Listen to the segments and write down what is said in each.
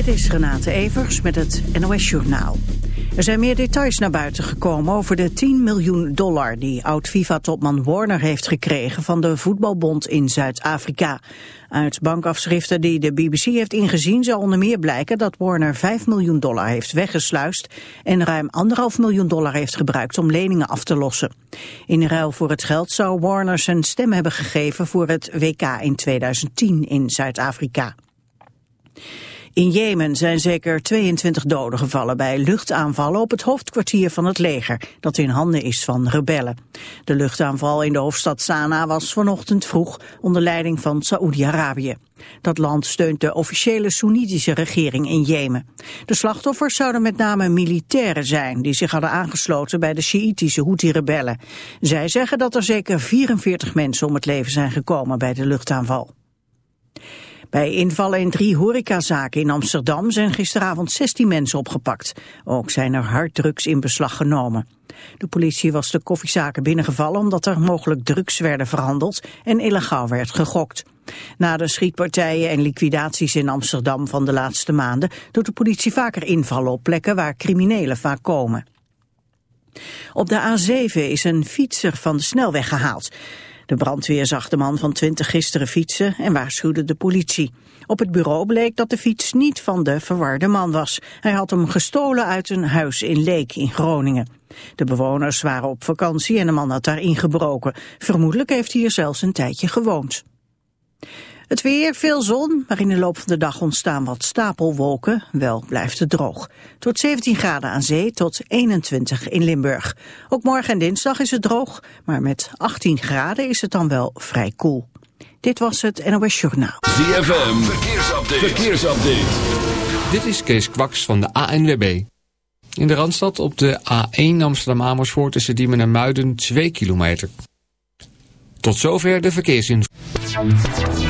Dit is Renate Evers met het NOS Journaal. Er zijn meer details naar buiten gekomen over de 10 miljoen dollar die oud-FIFA-topman Warner heeft gekregen van de voetbalbond in Zuid-Afrika. Uit bankafschriften die de BBC heeft ingezien zal onder meer blijken dat Warner 5 miljoen dollar heeft weggesluist en ruim 1,5 miljoen dollar heeft gebruikt om leningen af te lossen. In ruil voor het geld zou Warner zijn stem hebben gegeven voor het WK in 2010 in Zuid-Afrika. In Jemen zijn zeker 22 doden gevallen bij luchtaanvallen op het hoofdkwartier van het leger, dat in handen is van rebellen. De luchtaanval in de hoofdstad Sanaa was vanochtend vroeg onder leiding van Saoedi-Arabië. Dat land steunt de officiële Soenitische regering in Jemen. De slachtoffers zouden met name militairen zijn die zich hadden aangesloten bij de Sjiitische Houthi-rebellen. Zij zeggen dat er zeker 44 mensen om het leven zijn gekomen bij de luchtaanval. Bij invallen in drie horecazaken in Amsterdam zijn gisteravond 16 mensen opgepakt. Ook zijn er harddrugs in beslag genomen. De politie was de koffiezaken binnengevallen omdat er mogelijk drugs werden verhandeld en illegaal werd gegokt. Na de schietpartijen en liquidaties in Amsterdam van de laatste maanden doet de politie vaker invallen op plekken waar criminelen vaak komen. Op de A7 is een fietser van de snelweg gehaald. De brandweer zag de man van 20 gisteren fietsen en waarschuwde de politie. Op het bureau bleek dat de fiets niet van de verwarde man was. Hij had hem gestolen uit een huis in Leek in Groningen. De bewoners waren op vakantie en de man had daar ingebroken. Vermoedelijk heeft hij hier zelfs een tijdje gewoond. Het weer, veel zon, maar in de loop van de dag ontstaan wat stapelwolken. Wel blijft het droog. Tot 17 graden aan zee tot 21 in Limburg. Ook morgen en dinsdag is het droog, maar met 18 graden is het dan wel vrij koel. Dit was het NOS Journaal. ZFM, verkeersupdate. verkeersupdate. Dit is Kees Kwaks van de ANWB. In de Randstad op de A1 Amsterdam-Amersfoort tussen Diemen en Muiden 2 kilometer. Tot zover de verkeersinformatie.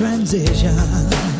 transition.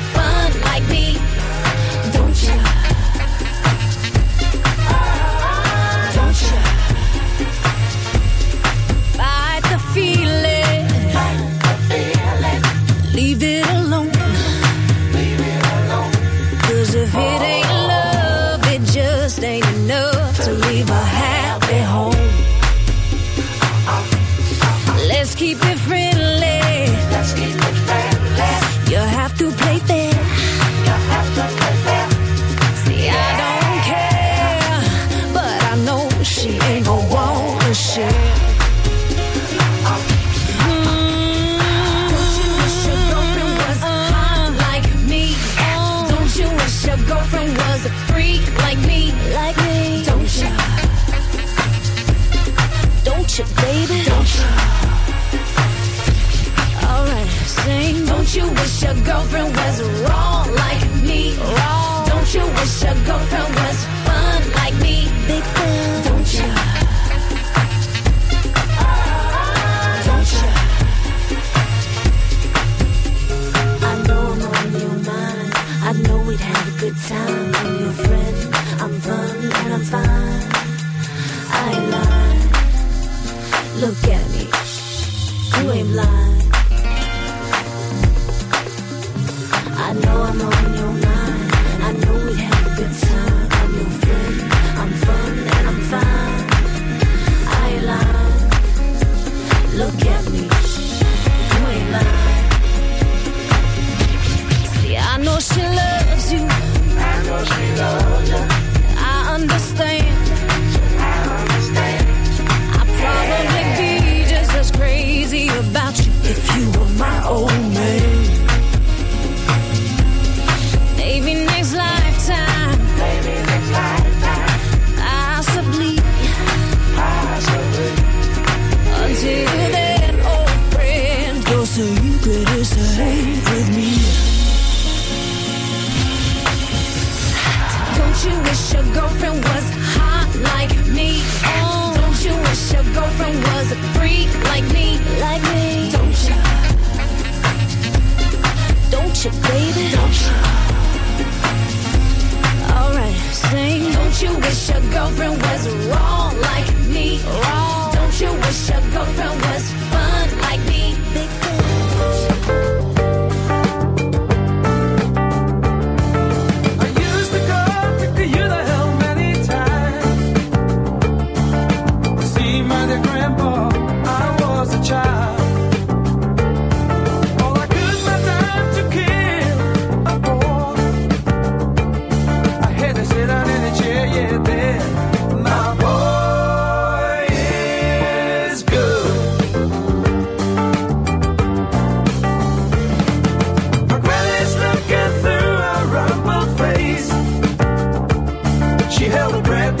You ain't blind. She held a breath.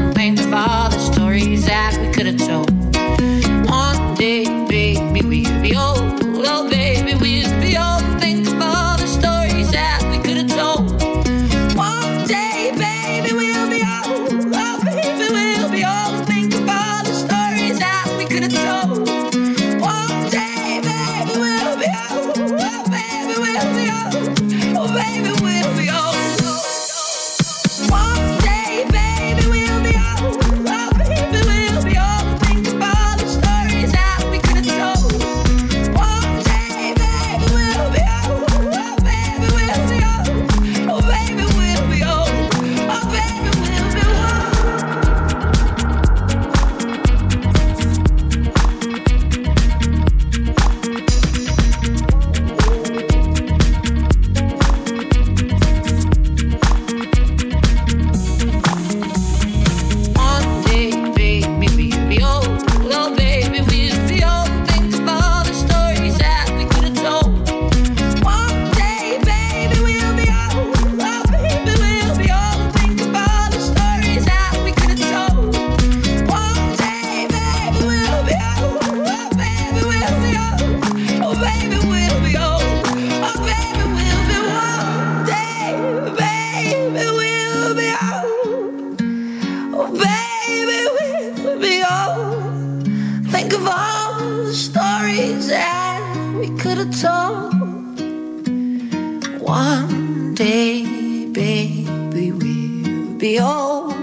we could have told. One day, baby, we'll be old.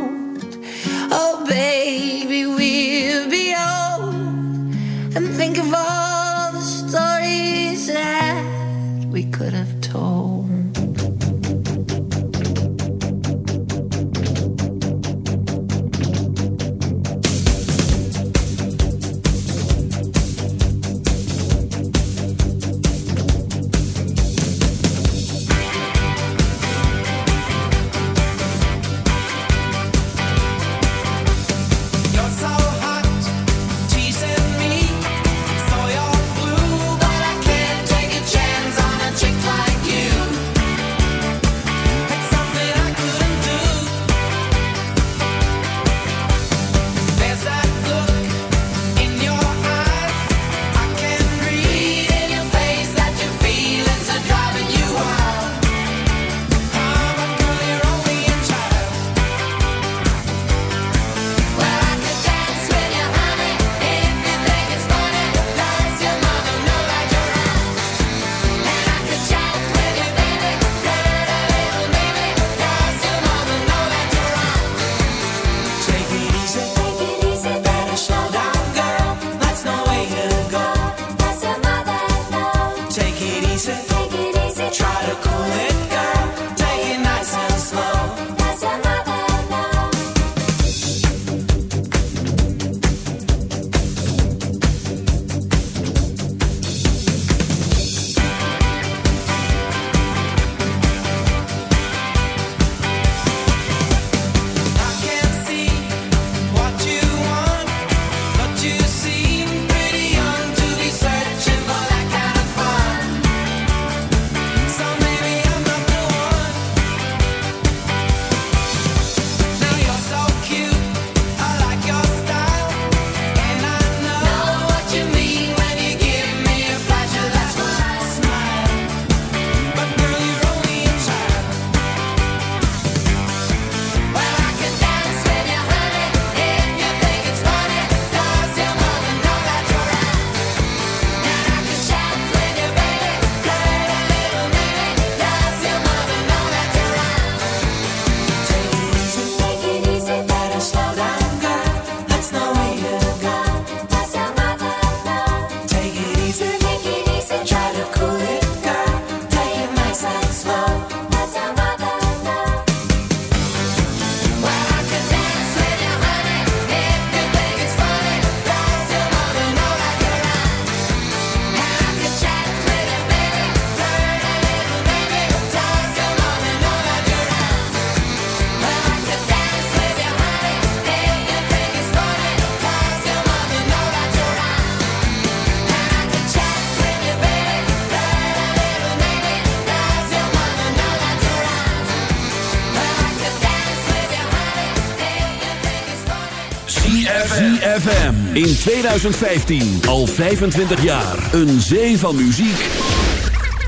In 2015 al 25 jaar. Een zee van muziek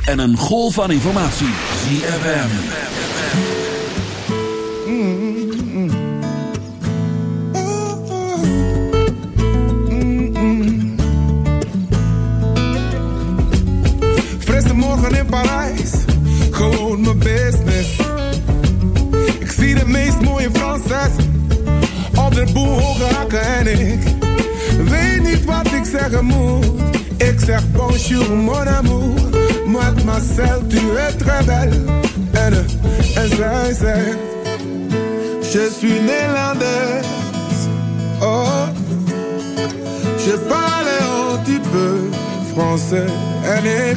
en een golf van informatie. ZFM. Frisse morgen in Parijs, gewoon mijn business. Ik zie de meest mooie Franses op de boel hoge en ik weet niet wat ik zeggen mon amour, mademoiselle tu es très belle. En, en zij zegt, je suis Nederlands. Oh, je parle un petit peu français. En ik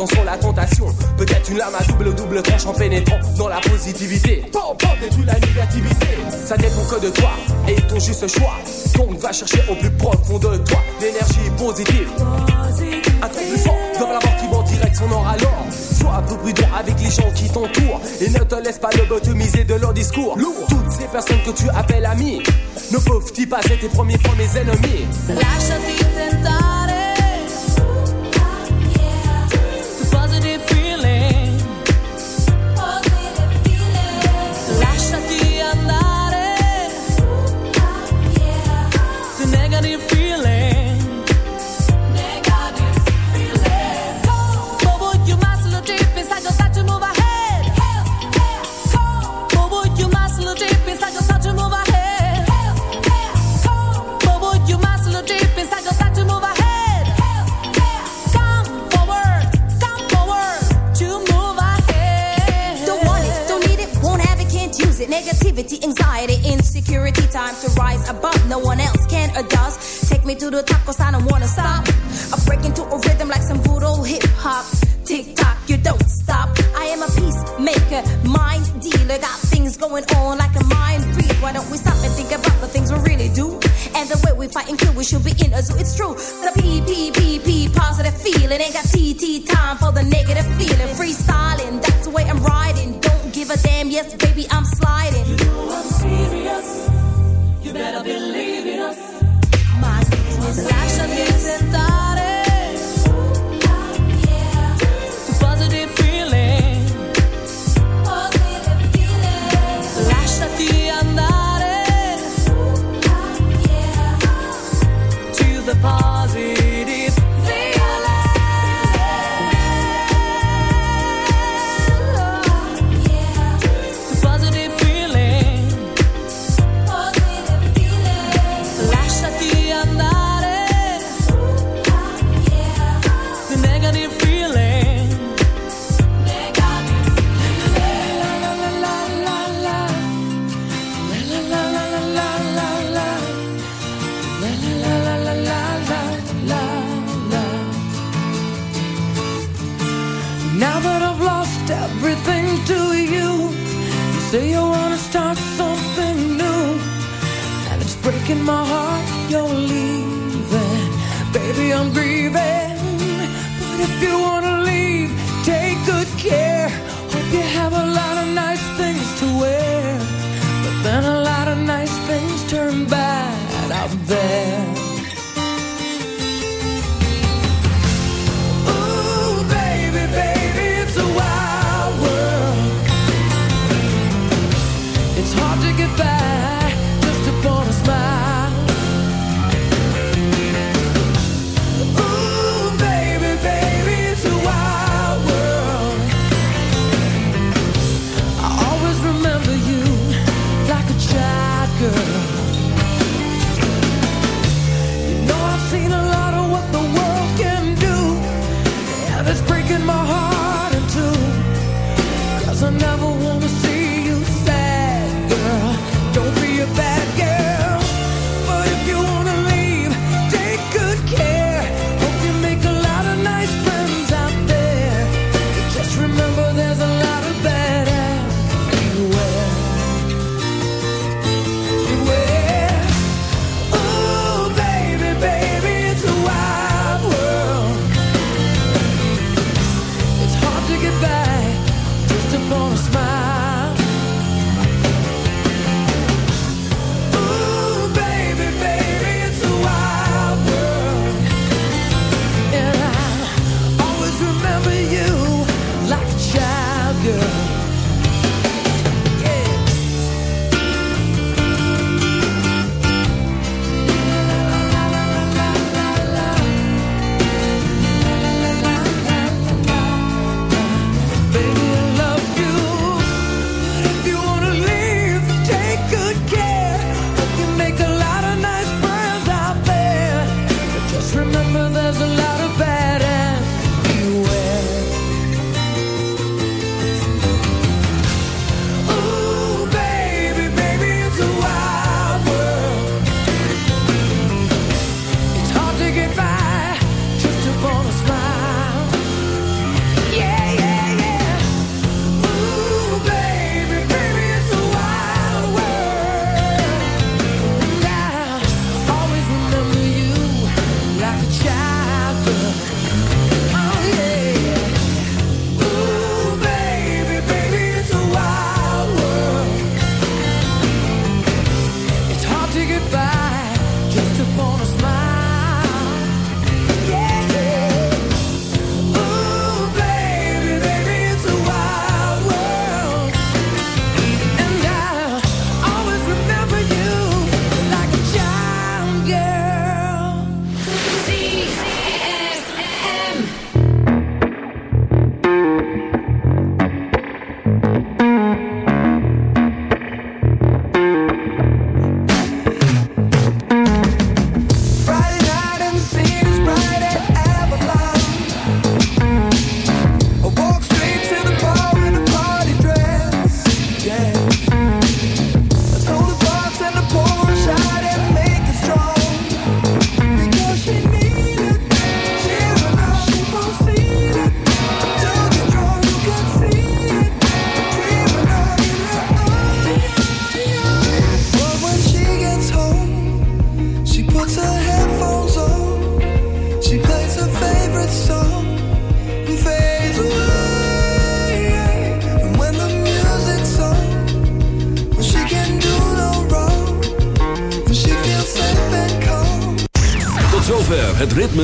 attention la tentation. Peut-être une lame à double double tranche en pénétrant dans la positivité. Bon, bon, détruis la négativité. Ça dépend que de toi et ton juste choix. Donc va chercher au plus profond de toi l'énergie positive. Un truc plus fort dans la mort qui va en direct son or alors. Sois un peu prudent avec les gens qui t'entourent et ne te laisse pas lobotomiser de leur discours. Toutes ces personnes que tu appelles amis ne peuvent-ils pas être tes premiers fois mes ennemis? Lasciati mind. Got things going on like a mind read. Why don't we stop and think about the things we really do? And the way we fight and kill, we should be in a zoo. It's true. The P, P, P, P, positive feeling. Ain't got T, T, time for the negative feeling. Freestyling, that's the way I'm riding. Don't give a damn, yes, baby, I'm sliding. You know I'm serious. You better believe in us. My business. Tentare Positive